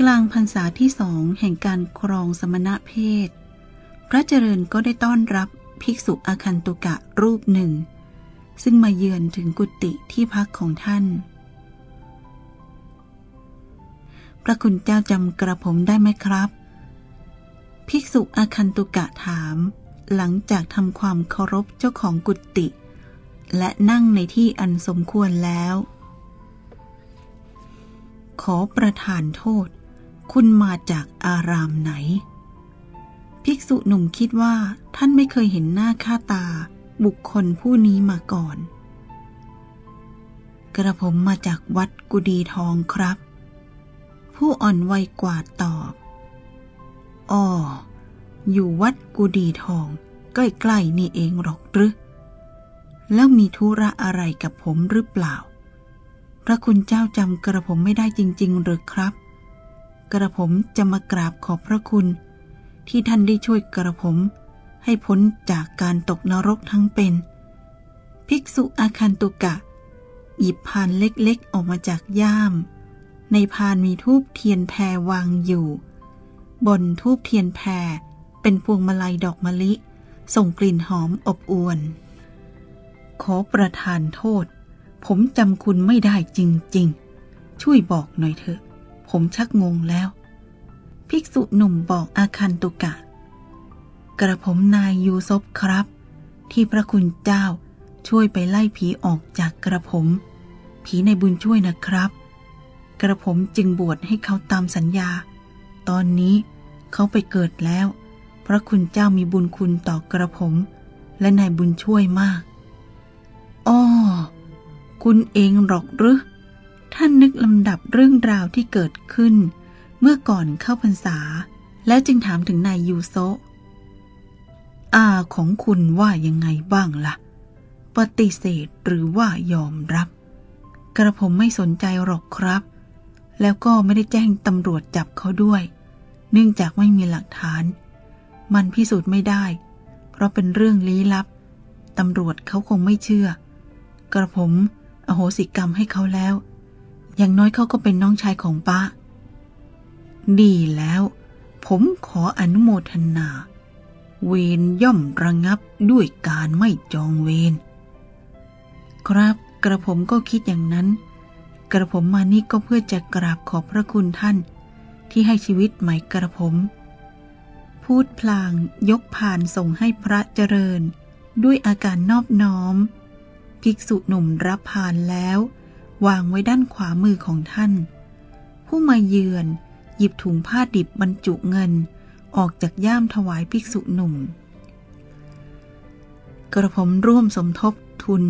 กลางพรรษาที่สองแห่งการครองสมณะเพศ พระเจริญก็ได้ต้อนรับภิกษุอาคันตุกะรูปหนึ่ง ซึ่งมาเยือนถึงกุฏิที่พักของท่าน พระคุณเจ้าจำกระผมได้ไหมครับ ภิกษุอาคันตุกะถาม หลังจากทำความเคารพเจ้าของกุฏิและนั่งในที่อันสมควรแล้ว ขอประทานโทษ คุณมาจากอารามไหน ภิกษุหนุ่มคิดว่าท่านไม่เคยเห็นหน้าค่าตาบุคคลผู้นี้มาก่อน กระผมมาจากวัดกุดีทองครับ ผู้อ่อนวัยกว่าตอบอ๋ออยู่วัดกุดีทอง ใกล้ๆนี่เองหรอกหรือแล้วมีธุระอะไรกับผมหรือเปล่า พระคุณเจ้าจำกระผมไม่ได้จริง ๆ หรือครับ กระผมจะมากราบขอบพระคุณ ที่ท่านได้ช่วยกระผม ให้พ้นจากการตกนรกทั้งเป็น ภิกษุอาคันตุกะ หยิบพานเล็กๆออกมาจากย่าม ในพานมีทูบเทียนแพรวางอยู่ บนทูบเทียนแพรเป็นพวงมาลัยดอกมะลิ ส่งกลิ่นหอมอบอวนขอประทานโทษ ผมจำคุณไม่ได้จริง ๆ ช่วยบอกหน่อยเถอะ ผมชักงงแล้ว ภิกษุหนุ่มบอกอาคันตุกะ กระผมนายยูซบครับ ที่พระคุณเจ้าช่วยไปไล่ผีออกจากกระผม ผีในบุญช่วยนะครับ กระผมจึงบวชให้เขาตามสัญญา ตอนนี้เขาไปเกิดแล้ว พระคุณเจ้ามีบุญคุณต่อกระผม และนายบุญช่วยมาก อ้อ คุณเองหรอกหรือท่านนึกลำดับเรื่องราวที่เกิดขึ้น เมื่อก่อนเข้าพรรษา แล้วจึงถามถึงนายยูโซอาของคุณว่ายังไงบ้างละ่ะ ปฏิเสธหรือว่ายอมรับ กระผมไม่สนใจหรอกครับ แล้วก็ไม่ได้แจ้งตำรวจจับเขาด้วย เนื่องจากไม่มีหลักฐาน มันพิสูจน์ไม่ได้ เพราะเป็นเรื่องลี้ลับ ตำรวจเขาคงไม่เชื่อ กระผม อโหสิกรรมให้เขาแล้ว อย่างน้อยเขาก็เป็นน้องชายของป้า ดีแล้ว ผมขออนุโมทนา เวรย่อมระงับด้วยการไม่จองเวร ครับกระผมก็คิดอย่างนั้น กระผมมานี่ก็เพื่อจะกราบขอบพระคุณท่าน ที่ให้ชีวิตใหม่กระผม พูดพลางยกผ่านส่งให้พระเจริญ ด้วยอาการนอบน้อม ภิกษุหนุ่มรับผานแล้ว วางไว้ด้านขวามือของท่าน ผู้มาเยือน หยิบถุงผ้าดิบบรรจุเงิน ออกจากย่ามถวายภิกษุหนุ่ม กระผมร่วมสมทบทุน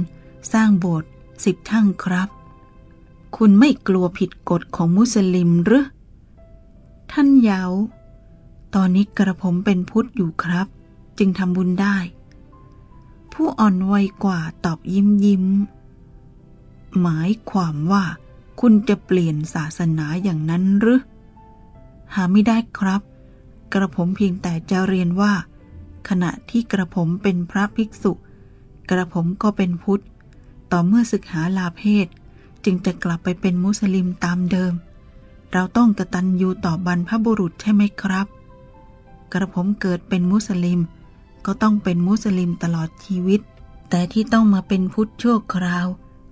สร้างโบสถ์สิบทั้งครับ คุณไม่กลัวผิดกฎของมุสลิมหรือ ท่านเยาตอนนี้กระผมเป็นพุทธอยู่ครับ จึงทำบุญได้ ผู้อ่อนวัยกว่าตอบยิ้มยิ้ม หมายความว่าคุณจะเปลี่ยนศาสนาอย่างนั้นหรือ หาไม่ได้ครับ กระผมเพียงแต่จะเรียนว่า ขณะที่กระผมเป็นพระภิกษุ กระผมก็เป็นพุทธ ต่อเมื่อศึกหาลาเพศ จึงจะกลับไปเป็นมุสลิมตามเดิม เราต้องกระตัญญูต่อบรรพบุรุษใช่ไหมครับ กระผมเกิดเป็นมุสลิม ก็ต้องเป็นมุสลิมตลอดชีวิต แต่ที่ต้องมาเป็นพุทธชั่วคราว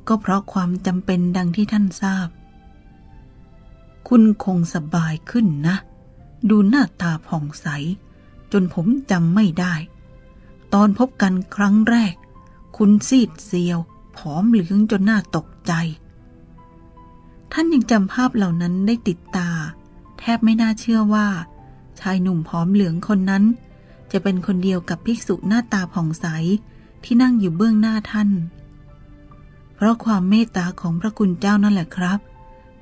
ก็เพราะความจำเป็นดังที่ท่านทราบ คุณคงสบายขึ้นนะ ดูหน้าตาผ่องใส จนผมจำไม่ได้ ตอนพบกันครั้งแรก คุณซีดเซียว ผอมเหลืองจนหน่าตกใจ ท่านยังจำภาพเหล่านั้นได้ติดตา แทบไม่น่าเชื่อว่า ชายหนุ่มผอมเหลืองคนนั้น จะเป็นคนเดียวกับภิกษุหน้าตาผ่องใสที่นั่งอยู่เบื้องหน้าท่าน เพราะความเมตตาของพระคุณเจ้านั่นแหละครับ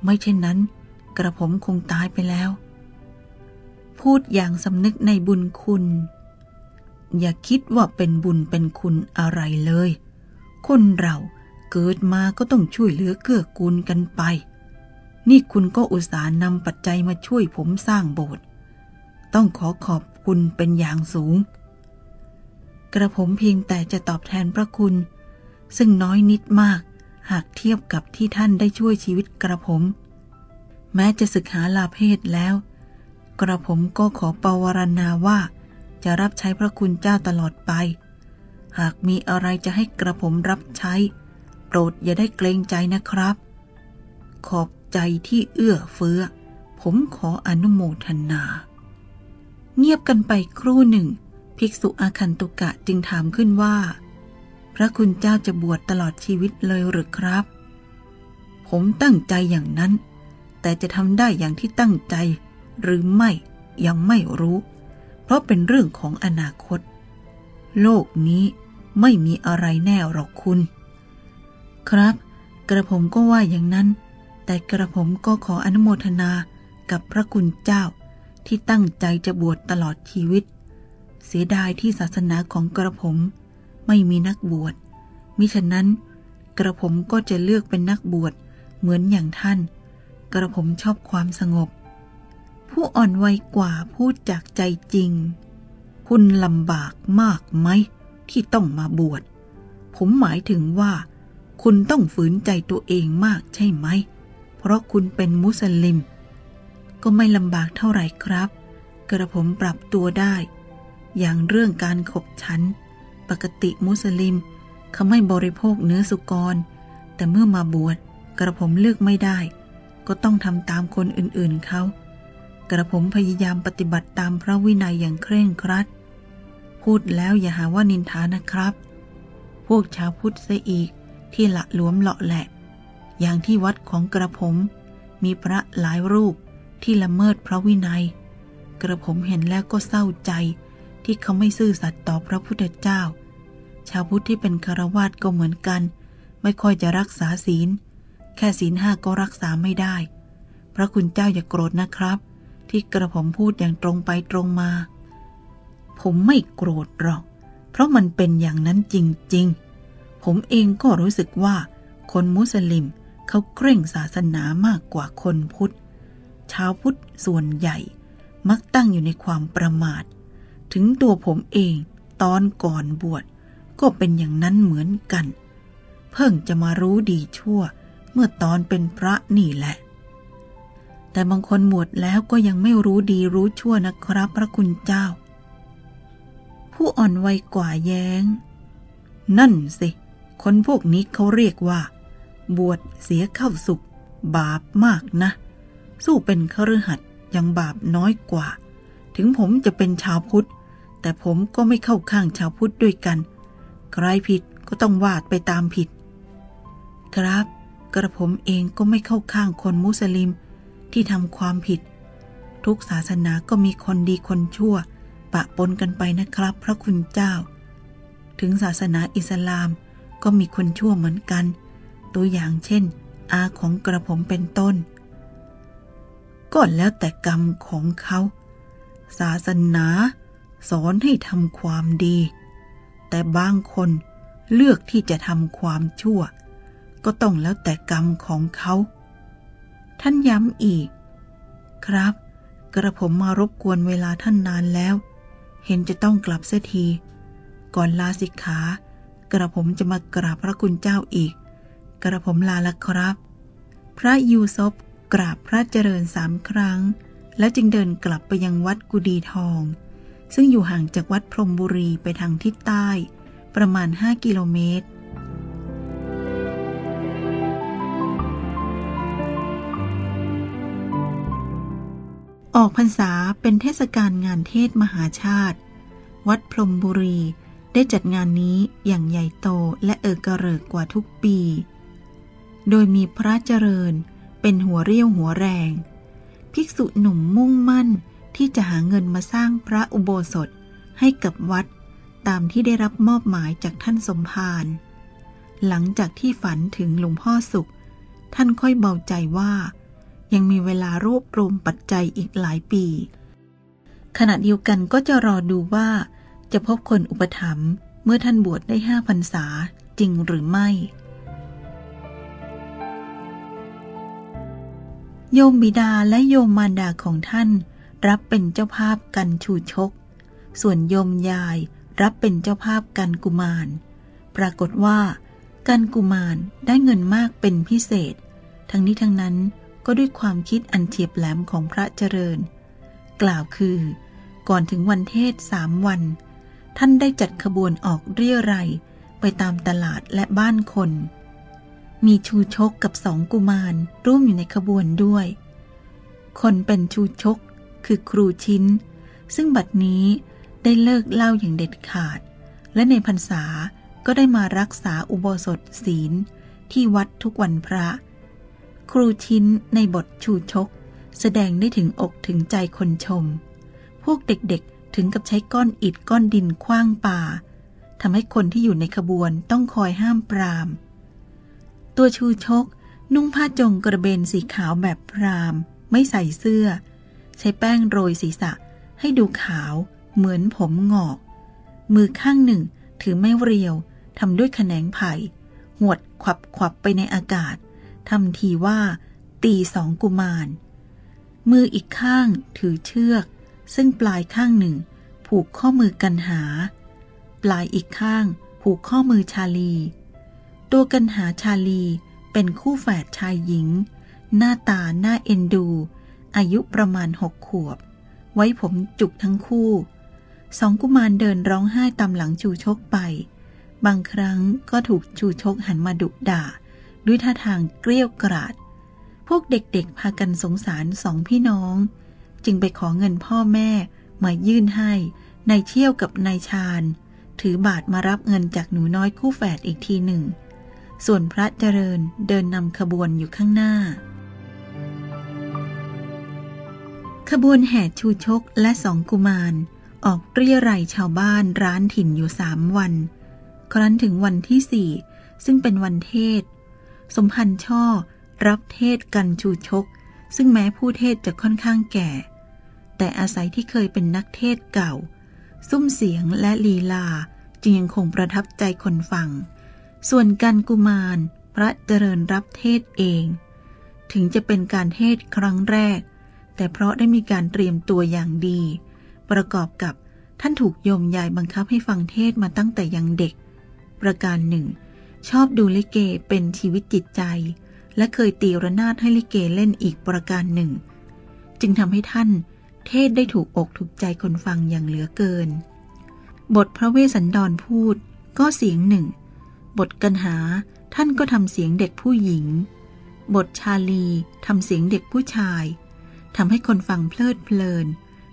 ไม่เช่นนั้น กระผมคงตายไปแล้ว พูดอย่างสำนึกในบุญคุณ อย่าคิดว่าเป็นบุญเป็นคุณอะไรเลย คนเราเกิดมาก็ต้องช่วยเหลือเกื้อกูลกันไป นี่คุณก็อุตส่าห์นำปัจจัยมาช่วยผมสร้างโบสถ์ต้องขอขอบ คุณเป็นอย่างสูง กระผมเพียงแต่จะตอบแทนพระคุณ ซึ่งน้อยนิดมาก หากเทียบกับที่ท่านได้ช่วยชีวิตกระผม แม้จะศึกษาลาเพศแล้ว กระผมก็ขอปวารณาว่า จะรับใช้พระคุณเจ้าตลอดไป หากมีอะไรจะให้กระผมรับใช้ โปรดอย่าได้เกรงใจนะครับ ขอบใจที่เอื้อเฟื้อ ผมขออนุโมทนา เงียบกันไปครู่หนึ่ง ภิกษุอาคันตุกะจึงถามขึ้นว่า พระคุณเจ้าจะบวชตลอดชีวิตเลยหรือครับ ผมตั้งใจอย่างนั้น แต่จะทำได้อย่างที่ตั้งใจ หรือไม่ยังไม่รู้ เพราะเป็นเรื่องของอนาคต โลกนี้ไม่มีอะไรแน่หรอกคุณ ครับ กระผมก็ว่าอย่างนั้น แต่กระผมก็ขออนุโมทนากับพระคุณเจ้า ที่ตั้งใจจะบวชตลอดชีวิต เสียดายที่ศาสนาของกระผมไม่มีนักบวช มิฉะนั้น กระผมก็จะเลือกเป็นนักบวชเหมือนอย่างท่าน กระผมชอบความสงบ ผู้อ่อนวัยกว่าพูดจากใจจริง คุณลำบากมากไหมที่ต้องมาบวช ผมหมายถึงว่า คุณต้องฝืนใจตัวเองมากใช่ไหม เพราะคุณเป็นมุสลิม ก็ไม่ลำบากเท่าไหร่ครับ กระผมปรับตัวได้ อย่างเรื่องการขบฉัน ปกติมุสลิม เขาไม่บริโภคเนื้อสุกร แต่เมื่อมาบวชกระผมเลือกไม่ได้ ก็ต้องทำตามคนอื่นๆเขา กระผมพยายามปฏิบัติตามพระวินัยอย่างเคร่งครัด พูดแล้วอย่าหาว่านินทานะครับ พวกชาวพุทธเสียอีกที่ละหลวมเลาะแหละ อย่างที่วัดของกระผมมีพระหลายรูป ที่ละเมิดพระวินัย กระผมเห็นแล้วก็เศร้าใจที่เขาไม่ซื่อสัตย์ต่อพระพุทธเจ้า ชาวพุทธที่เป็นคารวาสก็เหมือนกัน ไม่ค่อยจะรักษาศีล แค่ศีลห้าก็รักษาไม่ได้ พระคุณเจ้าอย่ากโกรธนะครับ ที่กระผมพูดอย่างตรงไปตรงมา ผมไม่โกรธหรอก เพราะมันเป็นอย่างนั้นจริงๆ ผมเองก็รู้สึกว่า คนมุสลิมเขาเคร่งศาสนามากกว่าคนพุทธ ชาวพุทธส่วนใหญ่ มักตั้งอยู่ในความประมาท ถึงตัวผมเองตอนก่อนบวชก็เป็นอย่างนั้นเหมือนกัน เพิ่งจะมารู้ดีชั่ว เมื่อตอนเป็นพระนี่แหละ แต่บางคนบวชแล้วก็ยังไม่รู้ดีรู้ชั่วนะครับพระคุณเจ้า ผู้อ่อนวัยกว่าแย้ง นั่นสิ คนพวกนี้เขาเรียกว่า บวชเสียเข้าสุข บาปมากนะ สู้เป็นคฤหัสถ์ยังบาปน้อยกว่า ถึงผมจะเป็นชาวพุทธ แต่ผมก็ไม่เข้าข้างชาวพุทธด้วยกัน ใครผิดก็ต้องวาดไปตามผิด ครับ กระผมเองก็ไม่เข้าข้างคนมุสลิมที่ทำความผิด ทุกศาสนาก็มีคนดีคนชั่ว ปะปนกันไปนะครับ พระคุณเจ้า ถึงศาสนาอิสลามก็มีคนชั่วเหมือนกัน ตัวอย่างเช่น อาของกระผมเป็นต้น ก็แล้วแต่กรรมของเขา ศาสนาสอนให้ทำความดี แต่บางคนเลือกที่จะทำความชั่ว ก็ต้องแล้วแต่กรรมของเขา ท่านย้ำอีก ครับ กระผมมารบกวนเวลาท่านนานแล้ว เห็นจะต้องกลับเสียที ก่อนลาสิกขา กระผมจะมากราบพระคุณเจ้าอีก กระผมลาละครับ พระยูซบ กราบพระเจริญสามครั้ง แล้วจึงเดินกลับไปยังวัดกุดีทอง ซึ่งอยู่ห่างจากวัดพรมบุรีไปทางทิศใต้ ประมาณ 5 กิโลเมตร ออกพรรษาเป็นเทศกาลงานเทศมหาชาติ วัดพรมบุรีได้จัดงานนี้อย่างใหญ่โตและเอิกระเริกกว่าทุกปี โดยมีพระเจริญ เป็นหัวเรี่ยวหัวแรง ภิกษุหนุ่มมุ่งมั่นที่จะหาเงินมาสร้างพระอุโบสถให้กับวัดตามที่ได้รับมอบหมายจากท่านสมภาร หลังจากที่ฝันถึงหลวงพ่อสุข ท่านค่อยเบาใจว่า ยังมีเวลารวบรวมปัจจัยอีกหลายปี ขณะเดียวกันก็จะรอดูว่า จะพบคนอุปถัมภ์เมื่อท่านบวชได้ห้าพรรษาจริงหรือไม่ โยมบิดาและโยมมารดาของท่าน รับเป็นเจ้าภาพกันชูชก ส่วนโยมยายรับเป็นเจ้าภาพกันกุมาร ปรากฏว่า กันกุมารได้เงินมากเป็นพิเศษ ทั้งนี้ทั้งนั้นก็ด้วยความคิดอันเฉียบแหลมของพระเจริญ กล่าวคือ ก่อนถึงวันเทศสามวัน ท่านได้จัดขบวนออกเรียรัยไปตามตลาดและบ้านคน มีชูชกกับสองกุมารร่วมอยู่ในขบวนด้วย คนเป็นชูชกคือครูชิ้น ซึ่งบัดนี้ได้เลิกเล่าอย่างเด็ดขาด และในพรรษาก็ได้มารักษาอุโบสถศีลที่วัดทุกวันพระ ครูชิ้นในบทชูชก แสดงได้ถึงอกถึงใจคนชม พวกเด็กๆถึงกับใช้ก้อนอิฐก้อนดินคว้างป่าทำให้คนที่อยู่ในขบวนต้องคอยห้ามปราม ตัวชูชก นุ่งผ้าจงกระเบนสีขาวแบบพราม ไม่ใส่เสื้อ ใช้แป้งโรยศีรษะ ให้ดูขาวเหมือนผมงอก มือข้างหนึ่งถือไม้เรียวทำด้วยแขนงไผ่ หวดขวับขวับไปในอากาศทำทีว่า ตีสองกุมาร มืออีกข้างถือเชือก ซึ่งปลายข้างหนึ่ง ผูกข้อมือกันหา ปลายอีกข้าง ผูกข้อมือชาลี ตัวกันหาชาลีเป็นคู่แฝดชายหญิง หน้าตาหน้าเอ็นดู อายุประมาณหกขวบ ไว้ผมจุกทั้งคู่ สองกุมารเดินร้องไห้ตามหลังจูชกไป บางครั้งก็ถูกชูชกหันมาดุด่า ด้วยท่าทางเกลี้ยกราด พวกเด็กๆพากันสงสารสองพี่น้อง จึงไปขอเงินพ่อแม่มายื่นให้นายเชี่ยวกับนายชาญ ถือบาทมารับเงินจากหนูน้อยคู่แฝดอีกทีหนึ่ง ส่วนพระเจริญเดินนำขบวนอยู่ข้างหน้า ขบวนแห่ชูชกและสองกุมาร ออกเรียรัยชาวบ้านร้านถิ่นอยู่สามวัน ครั้นถึงวันที่สี่ซึ่งเป็นวันเทศ สมพันธ์ช่อรับเทศกันชูชก ซึ่งแม้ผู้เทศจะค่อนข้างแก่ แต่อาศัยที่เคยเป็นนักเทศเก่า ซุ้มเสียงและลีลาจึงยังคงประทับใจคนฟัง ส่วนการกุมารพระเจริญรับเทศเอง ถึงจะเป็นการเทศครั้งแรก แต่เพราะได้มีการเตรียมตัวอย่างดี ประกอบกับท่านถูกโยมยายบังคับให้ฟังเทศมาตั้งแต่ยังเด็ก ประการหนึ่ง ชอบดูลิเกเป็นชีวิตจิตใจ และเคยตีระนาดให้ลิเกเล่นอีกประการหนึ่ง จึงทำให้ท่านเทศได้ถูกอกถูกใจคนฟังอย่างเหลือเกิน บทพระเวสสันดรพูดก็เสียงหนึ่ง บทกันหาท่านก็ทำเสียงเด็กผู้หญิง บทชาลีทำเสียงเด็กผู้ชายทำให้คนฟังเพลิดเพลิน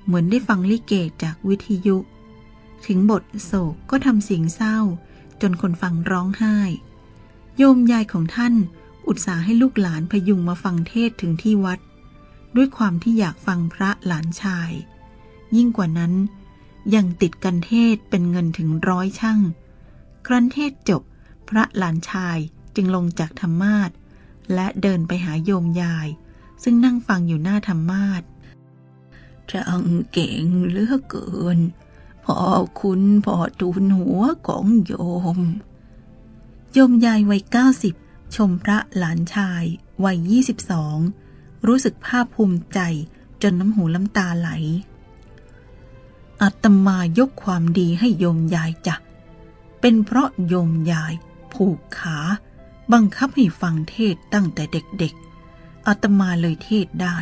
เหมือนได้ฟังลิเกจากวิทยุ ถึงบทโศกก็ทำเสียงเศร้า จนคนฟังร้องไห้ โยมยายของท่านอุตส่าห์ให้ลูกหลานพยุงมาฟังเทศถึงที่วัด ด้วยความที่อยากฟังพระหลานชาย ยิ่งกว่านั้น ยังติดกันเทศเป็นเงินถึงร้อยช่างครั้นเทศจบ พระหลานชายจึงลงจากธรรมาทและเดินไปหาโยมยาย ซึ่งนั่งฟังอยู่หน้าธรรมาทช่างเก่งเหลือเกินพ่อคุณพ่อทูลหัวของโยม โยมยายวัยเก้าสิบชมพระหลานชายวัยยี่สิบสองรู้สึกภาคภูมิใจจนน้ำหูล้ำตาไหลอาตมายกความดีให้โยมยายจ้ะ เป็นเพราะโยมยาย ผูกขา บังคับให้ฟังเทศตั้งแต่เด็กๆอาตมาเลยเทศได้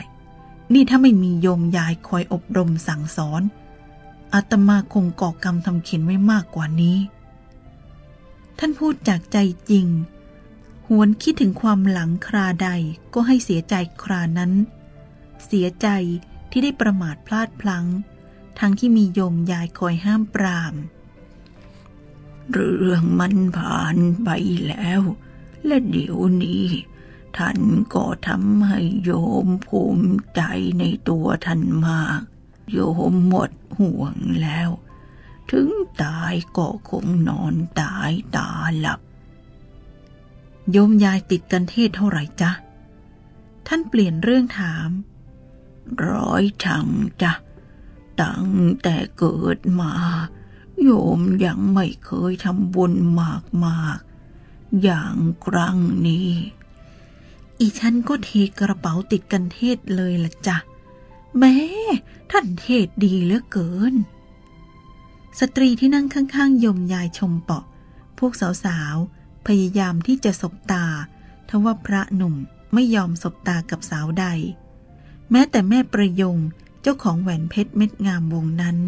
นี่ถ้าไม่มีโยมยายคอยอบรมสั่งสอนอาตมาคงก่อกรรมทำเข็นไว้มากกว่านี้ ท่านพูดจากใจจริง หวนคิดถึงความหลังคราใดก็ให้เสียใจครานั้น เสียใจที่ได้ประมาทพลาดพลั้ง ทั้งที่มีโยมยายคอยห้ามปราม เรื่องมันผ่านไปแล้ว และเดี๋ยวนี้ ท่านก็ทำให้โยมภูมิใจในตัวท่านมาก โยมหมดห่วงแล้ว ถึงตายก็คงนอนตายตาหลับ โยมยายติดกันเทศเท่าไหร่จ๊ะ ท่านเปลี่ยนเรื่องถาม ร้อยชังจ้ะตั้งแต่เกิดมา โยมยังไม่เคยทำบุญมากมากอย่างครั้งนี้ อีฉันก็เทกระเป๋าติดกันเทศเลยละจ้ะแม่ท่านเทศดีเหลือเกิน สตรีที่นั่งข้างๆยมยายชมเปาะ พวกสาวๆ พยายามที่จะสบตา ทว่าพระหนุ่มไม่ยอมสบตากับสาวใด แม้แต่แม่ประยงเจ้าของแหวนเพชรเม็ดงามวงนั้น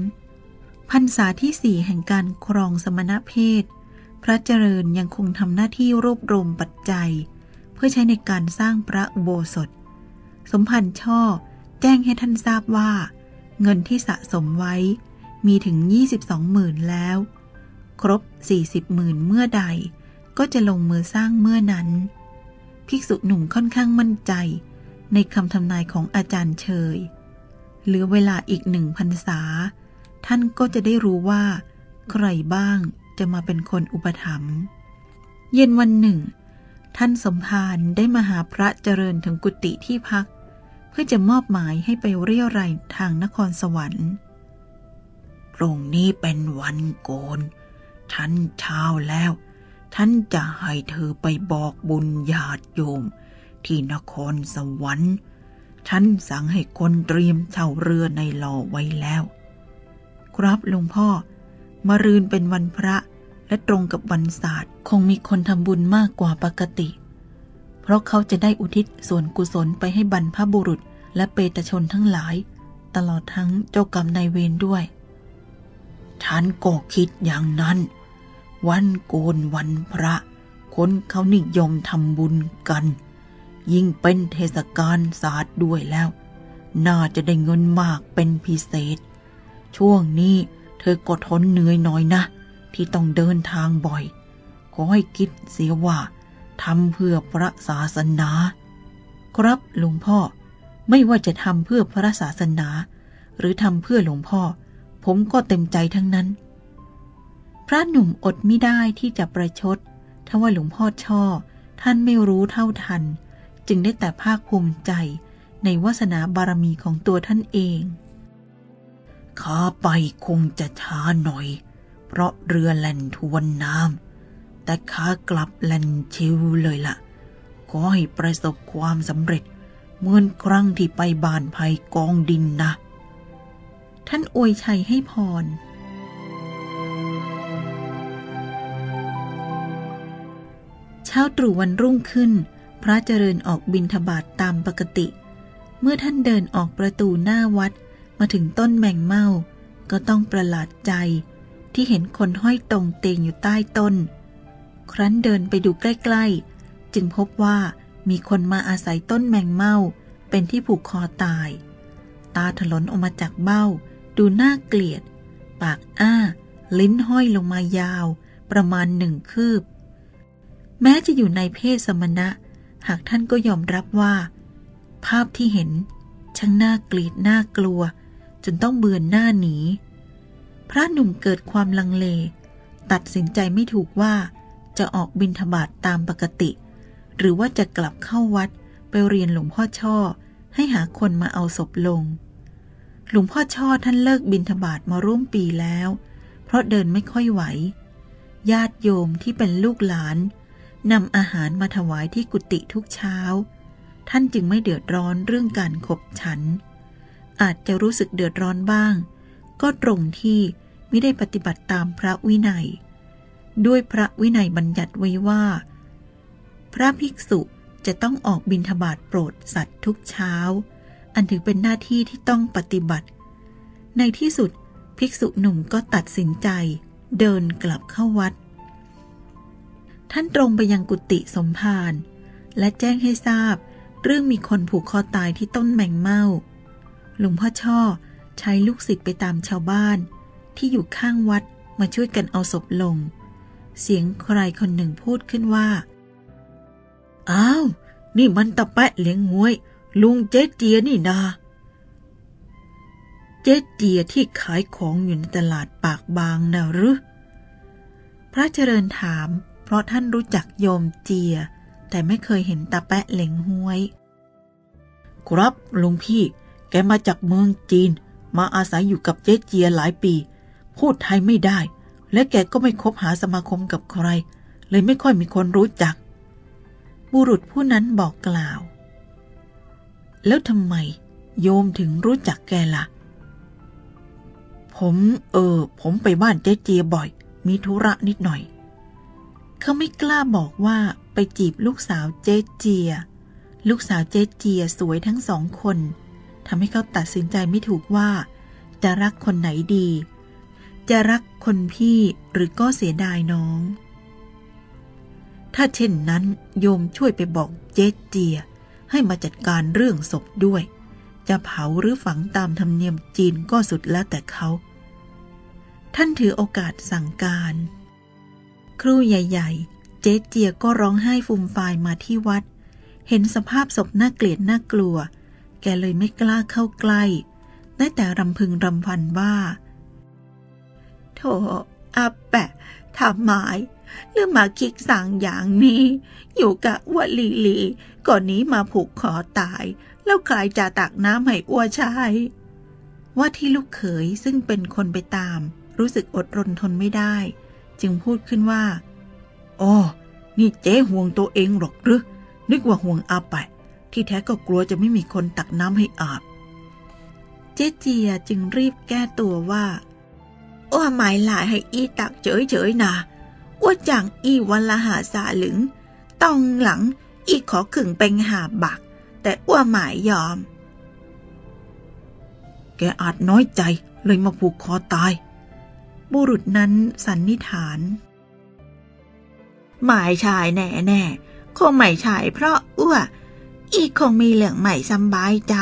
พรรษาที่สี่แห่งการครองสมณเพศ พระเจริญยังคงทำหน้าที่รวบรวมปัจจัย เพื่อใช้ในการสร้างพระอุโบสถ สมพันธ์ช่อแจ้งให้ท่านทราบว่า เงินที่สะสมไว้มีถึง 22หมื่นแล้ว ครบ 40หมื่นเมื่อใด ก็จะลงมือสร้างเมื่อนั้น ภิกษุหนุ่มค่อนข้างมั่นใจ ในคำทำนายของอาจารย์เชยเหลือเวลาอีกหนึ่งพรรษา ท่านก็จะได้รู้ว่า ใครบ้างจะมาเป็นคนอุปถัมภ์เย็นวันหนึ่ง ท่านสมภารได้มาหาพระเจริญถึงกุฏิที่พัก เพื่อจะมอบหมายให้ไปเรียรายทางนครสวรรค์พรุ่งนี้เป็นวันโกน ท่านเช้าแล้ว ท่านจะให้เธอไปบอกบุญญาติโยม ที่นครสวรรค์ ท่านสั่งให้คนเตรียมเช่าเรือในหล่อไว้แล้ว ครับหลวงพ่อมรืนเป็นวันพระและตรงกับวันศาสตร์คงมีคนทำบุญมากกว่าปกติ เพราะเขาจะได้อุทิศส่วนกุศลไปให้บรรพบุรุษและเปตชนทั้งหลาย ตลอดทั้งเจ้ากรรมนายเวรด้วยฉันก็คิดอย่างนั้น วันโกนวันพระ คนเขานิยมทำบุญกัน ยิ่งเป็นเทศกาลศาสตร์ด้วยแล้ว น่าจะได้เงินมากเป็นพิเศษ ช่วงนี้เธอก็ทนเหนื่อยหน่อยนะ ที่ต้องเดินทางบ่อย ขอให้คิดเสียว่าทำเพื่อพระศาสนา ครับหลวงพ่อ ไม่ว่าจะทำเพื่อพระศาสนา หรือทำเพื่อหลวงพ่อ ผมก็เต็มใจทั้งนั้น พระหนุ่มอดไม่ได้ที่จะประชดถ้าว่าหลวงพ่อช่อ ท่านไม่รู้เท่าทัน จึงได้แต่ภาคภูมิใจในวาสนาบารมีของตัวท่านเอง ขาไปคงจะช้าหน่อย เพราะเรือแล่นทวนน้ำแต่ขากลับแล่นชิวเลยละ่ะ ขอให้ประสบความสำเร็จ เหมือนครั้งที่ไปบานภัยกองดินนะ ท่านอวยชัยให้พร เช้าตรู่วันรุ่งขึ้น พระเจริญออกบินทบาทตามปกติ เมื่อท่านเดินออกประตูหน้าวัด มาถึงต้นแมงเม่าก็ต้องประหลาดใจ ที่เห็นคนห้อยตรงเตงอยู่ใต้ต้น ครั้นเดินไปดูใกล้ๆ จึงพบว่ามีคนมาอาศัยต้นแมงเม่าเป็นที่ผูกคอตาย ตาถลนออกมาจากเบ้า ดูน่าเกลียด ปากอ้า ลิ้นห้อยลงมายาว ประมาณหนึ่งคืบ แม้จะอยู่ในเพศสมณะ หากท่านก็ยอมรับว่า ภาพที่เห็น ช่างน่าเกลียดน่ากลัว จนต้องเบือนหน้าหนี พระหนุ่มเกิดความลังเล ตัดสินใจไม่ถูกว่าจะออกบินทบาทตามปกติ หรือว่าจะกลับเข้าวัดไปเรียนหลวงพ่อช่อ ให้หาคนมาเอาศพลง หลวงพ่อช่อท่านเลิกบินทบาทมาร่วมปีแล้ว เพราะเดินไม่ค่อยไหว ญาติโยมที่เป็นลูกหลานนำอาหารมาถวายที่กุฏิทุกเช้า ท่านจึงไม่เดือดร้อนเรื่องการขบฉัน อาจจะรู้สึกเดือดร้อนบ้าง ก็ตรงที่ไม่ได้ปฏิบัติตามพระวินัย ด้วยพระวินัยบัญญัติไว้ว่า พระภิกษุจะต้องออกบินทบาทโปรดสัตว์ทุกเช้า อันถือเป็นหน้าที่ที่ต้องปฏิบัติ ในที่สุดภิกษุหนุ่มก็ตัดสินใจเดินกลับเข้าวัด ท่านตรงไปยังกุฏิสมภารและแจ้งให้ทราบ เรื่องมีคนผูกคอตายที่ต้นแมงเม่า หลวงพ่อช่อใช้ลูกศิษย์ไปตามชาวบ้าน ที่อยู่ข้างวัดมาช่วยกันเอาศพลง เสียงใครคนหนึ่งพูดขึ้นว่า อ้าว นี่มันตะแปะเลี้ยงงวย ลุงเจ๊เจียนี่นา เจ๊เจียที่ขายของอยู่ในตลาดปากบางนะหรือ พระเจริญถาม เพราะท่านรู้จักโยมเจีย แต่ไม่เคยเห็นตาแปะเหลงห้วย ครับลุงพี่ แกมาจากเมืองจีน มาอาศัยอยู่กับเจ๊เจียหลายปี พูดไทยไม่ได้ และแกก็ไม่คบหาสมาคมกับใคร เลยไม่ค่อยมีคนรู้จัก บุรุษผู้นั้นบอกกล่าว แล้วทำไมโยมถึงรู้จักแกละ่ะ ผมเออ ผมไปบ้านเจ๊เจียบ่อย มีธุระนิดหน่อย เขาไม่กล้าบอกว่าไปจีบลูกสาวเจ๊เจีย ลูกสาวเจ๊เจียสวยทั้งสองคน ทำให้เขาตัดสินใจไม่ถูกว่า จะรักคนไหนดี จะรักคนพี่หรือก็เสียดายน้อง ถ้าเช่นนั้นโยมช่วยไปบอกเจ๊เจีย ให้มาจัดการเรื่องศพด้วย จะเผาหรือฝังตามธรรมเนียมจีนก็สุดแล้วแต่เขา ท่านถือโอกาสสั่งการ ครูใหญ่ ๆ เจ๊เจียก็ร้องไห้ฟูมฟายมาที่วัด เห็นสภาพศพน่าเกลียดน่ากลัว แกเลยไม่กล้าเข้าใกล้ ได้แต่รำพึงรำพันว่า โถอาแปะทำไมหรือมาคิกสั่งอย่างนี้ อยู่กับอ้วลีลีก่อนนี้มาผูกคอตาย แล้วใครจะตักน้ำให้อ้วใช้ว่าที่ลูกเขยซึ่งเป็นคนไปตาม รู้สึกอดรนทนไม่ได้ จึงพูดขึ้นว่าอ๋อนี่เจ๊ห่วงตัวเองหรอกหรือนึกว่าห่วงอาแปะ ที่แท้ก็กลัวจะไม่มีคนตักน้ำให้อาบ เจ๊เจียจึงรีบแก้ตัวว่าอ้วหมายหลายให้อีตักเฉยๆนะอ้วจังอีวันละหาสาหลึงต้องหลังอีขอขึงเป็นหาบัก แต่อ้วหมายยอม แกอาจน้อยใจเลยมาผูกคอตาย บุรุษนั้นสันนิษฐาน หมายชายแน่แน่คงไม่ชายเพราะอ้ว อีกคงมีเหลืองใหม่สบายใจ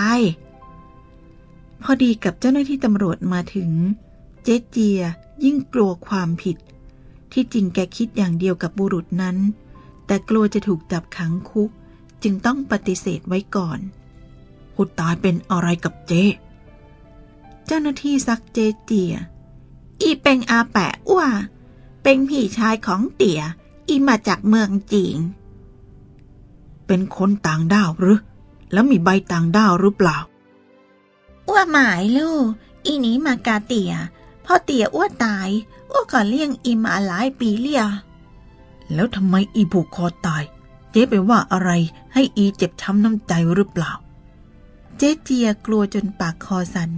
พอดีกับเจ้าหน้าที่ตำรวจมาถึง เจเจียยิ่งกลัวความผิด ที่จริงแกคิดอย่างเดียวกับบุรุษนั้น แต่กลัวจะถูกจับขังคุก จึงต้องปฏิเสธไว้ก่อนผู้ตายเป็นอะไรกับเจเจ้าหน้าที่ซักเจเจีย อีเป็นอาแปะอ้วเป็นพี่ชายของเตี่ย อีมาจากเมืองจีง เป็นคนต่างด้าวหรือ แล้วมีใบต่างด้าวหรือเปล่า อ้วหมายลูก อีนี้มากาเตียพอเตียอ้วตาย อ้วก็เลี้ยงอีมาหลายปีเลีย แล้วทำไมอีผูกคอตาย เจ๊ไปว่าอะไรให้อีเจ็บช้ำน้ำใจหรือเปล่า เจ๊เจียกลัวจนปากคอสัน่น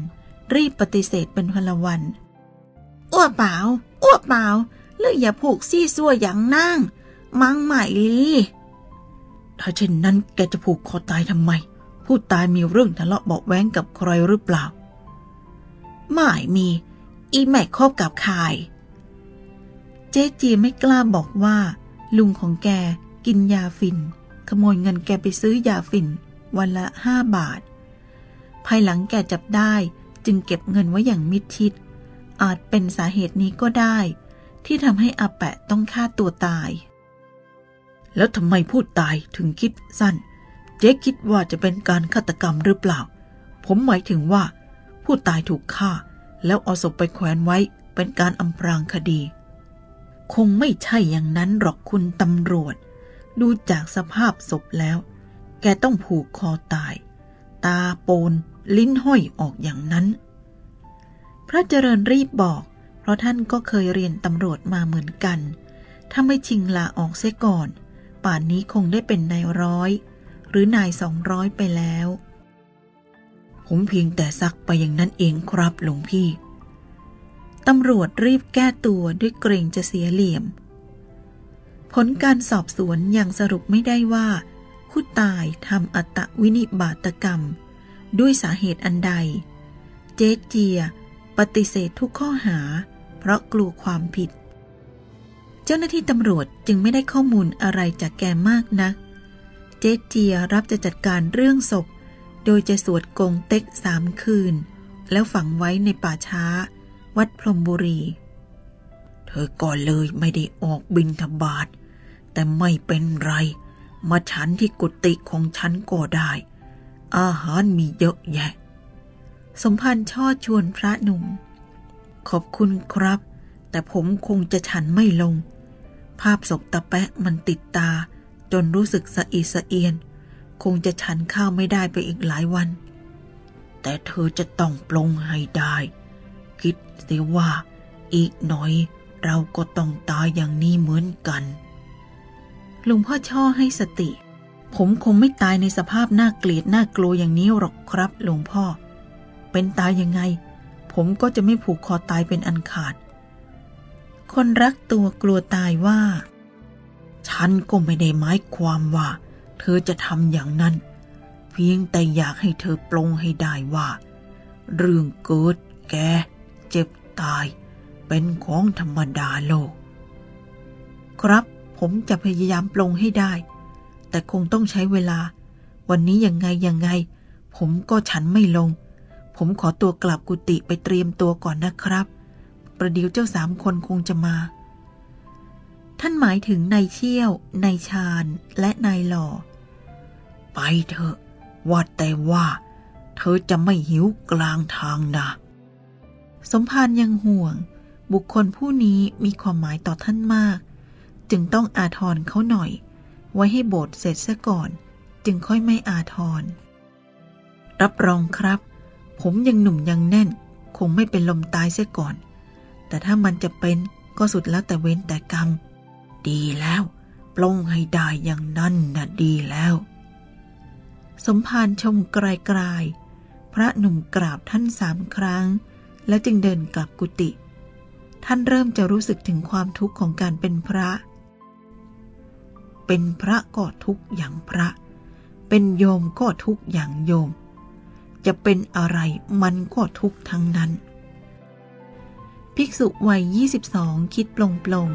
รีบปฏิเสธเป็นพลวัน อ้วเปล่า อ้วเปล่าเลืออย่าผูกซี่ซัวอย่างนั่ง มังใหม่ลี ถ้าเช่นนั้นแกจะผูกคอตายทำไม ผู้ตายมีเรื่องทะเลาะเบาแว้งกับใครหรือเปล่า ไม่มี อีแม่คบกับใครเจ๊จีไม่กล้าบอกว่า ลุงของแกกินยาฝิ่น ขโมยเงินแกไปซื้อยาฝิ่น วันละห้าบาท ภายหลังแกจับได้จึงเก็บเงินไว้อย่างมิดชิด อาจเป็นสาเหตุนี้ก็ได้ ที่ทำให้อาแปะต้องฆ่าตัวตาย แล้วทำไมพูดตายถึงคิดสั้น เจ๊คิดว่าจะเป็นการฆาตกรรมหรือเปล่า ผมหมายถึงว่า ผู้ตายถูกฆ่า แล้วเอาศพไปแขวนไว้เป็นการอำพรางคดี คงไม่ใช่อย่างนั้นหรอกคุณตำรวจ ดูจากสภาพศพแล้ว แกต้องผูกคอตาย ตาโปน ลิ้นห้อยออกอย่างนั้น พระเจริญรีบบอก เพราะท่านก็เคยเรียนตำรวจมาเหมือนกัน ถ้าไม่ชิงลาออกเสียก่อน ป่านนี้คงได้เป็นนายร้อย หรือนายสองร้อยไปแล้ว ผมเพียงแต่ซักไปอย่างนั้นเองครับหลวงพี่ตำรวจรีบแก้ตัวด้วยเกรงจะเสียเหลี่ยม ผลการสอบสวนยังสรุปไม่ได้ว่า ผู้ตายทำอัตวินิบาตกรรม ด้วยสาเหตุอันใด เจเจีย ปฏิเสธทุกข้อหา เพราะกลัวความผิด เจ้าหน้าที่ตำรวจจึงไม่ได้ข้อมูลอะไรจากแกมากนัก เจเจียรับจะจัดการเรื่องศพ โดยจะสวดกงเต็กสามคืน แล้วฝังไว้ในป่าช้า วัดพรมบุรี เธอก่อนเลยไม่ได้ออกบินทบาท แต่ไม่เป็นไร มาฉันที่กุฏิของฉันก็ได้ อาหารมีเยอะแยะ สมพันธ์ชอดชวนพระหนุ่ม ขอบคุณครับแต่ผมคงจะฉันไม่ลง ภาพศพตะแปะมันติดตา จนรู้สึกสะอิดสะเอียน คงจะฉันข้าวไม่ได้ไปอีกหลายวัน แต่เธอจะต้องปลงให้ได้ คิดเสียว่าอีกหน่อยเราก็ต้องตายอย่างนี้เหมือนกันหลวงพ่อช่อให้สติ ผมคงไม่ตายในสภาพน่าเกลียดน่ากลัวอย่างนี้หรอกครับหลวงพ่อ เป็นตายยังไง ผมก็จะไม่ผูกคอตายเป็นอันขาด คนรักตัวกลัวตายว่า ฉันก็ไม่ได้หมายความว่า เธอจะทำอย่างนั้น เพียงแต่อยากให้เธอปลงให้ได้ว่า เรื่องเกิดแก่เจ็บตาย เป็นของธรรมดาโลก ครับผมจะพยายามปลงให้ได้ แต่คงต้องใช้เวลา วันนี้ยังไงยังไง ผมก็ฉันไม่ลง ผมขอตัวกลับกุฏิไปเตรียมตัวก่อนนะครับ ประเดี๋ยวเจ้าสามคนคงจะมา ท่านหมายถึงนายเชี่ยว นายชาญ และนายหล่อ ไปเถอะ ว่าแต่ว่า เธอจะไม่หิวกลางทางนะ สมภารยังห่วง บุคคลผู้นี้มีความหมายต่อท่านมาก จึงต้องอาทรเขาหน่อย ไว้ให้โบสถ์เสร็จซะก่อน จึงค่อยไม่อาทร รับรองครับ ผมยังหนุ่มยังแน่น คงไม่เป็นลมตายเสียก่อน แต่ถ้ามันจะเป็นก็สุดแล้วแต่เว้นแต่กรรม ดีแล้วปลงให้ได้อย่างนั้นน่ะดีแล้ว สมภารชมไกลๆพระหนุ่มกราบท่านสามครั้ง แล้วจึงเดินกลับกุฏิท่านเริ่มจะรู้สึกถึงความทุกข์ของการเป็นพระ เป็นพระก็ทุกข์อย่างพระ เป็นโยมก็ทุกข์อย่างโยม จะเป็นอะไรมันก็ทุกข์ทั้งนั้น ภิกษุวัย 22 คิดปลงปลง